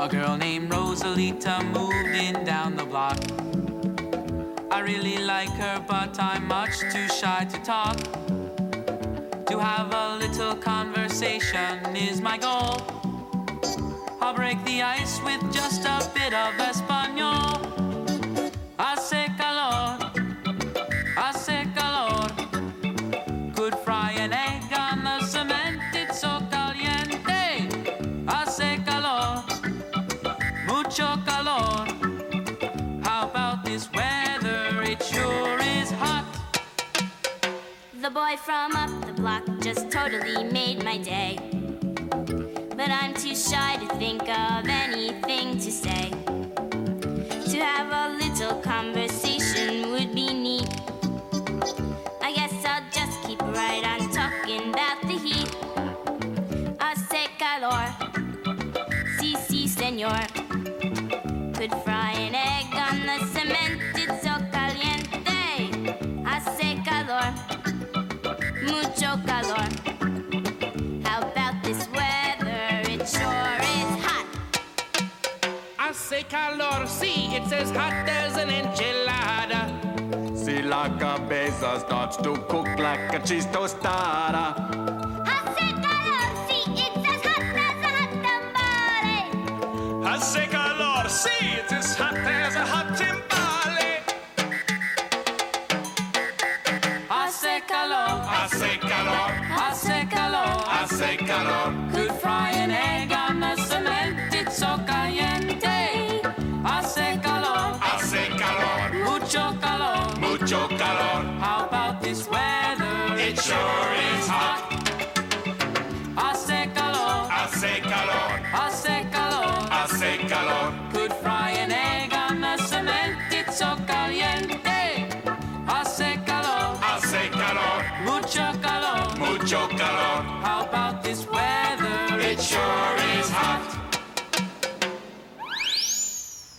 A girl named Rosalita moved in down the block. I really like her, but I'm much too shy to talk. To have a little conversation is my goal. I'll break the ice with just a bit of a Espanol. Mucho calor. How about this weather? It sure is hot. The boy from up the block just totally made my day. But I'm too shy to think of anything to say. To have a little conversation would be neat. I guess I'll just keep right on talking about the heat. Hace calor, si, si, senor. Could fry an egg on the cement, it's so caliente. Hace calor, mucho calor. How about this weather? It sure is hot. Hace calor, sí, it's as hot as an enchilada. See la cabeza starts to cook like a cheese tostada. Hace calor, sí, it's as hot as a hot tamale. Hace calor, mucho calor. mucho calor. How about this weather? It sure mucho calor, mucho calor. How about this weather?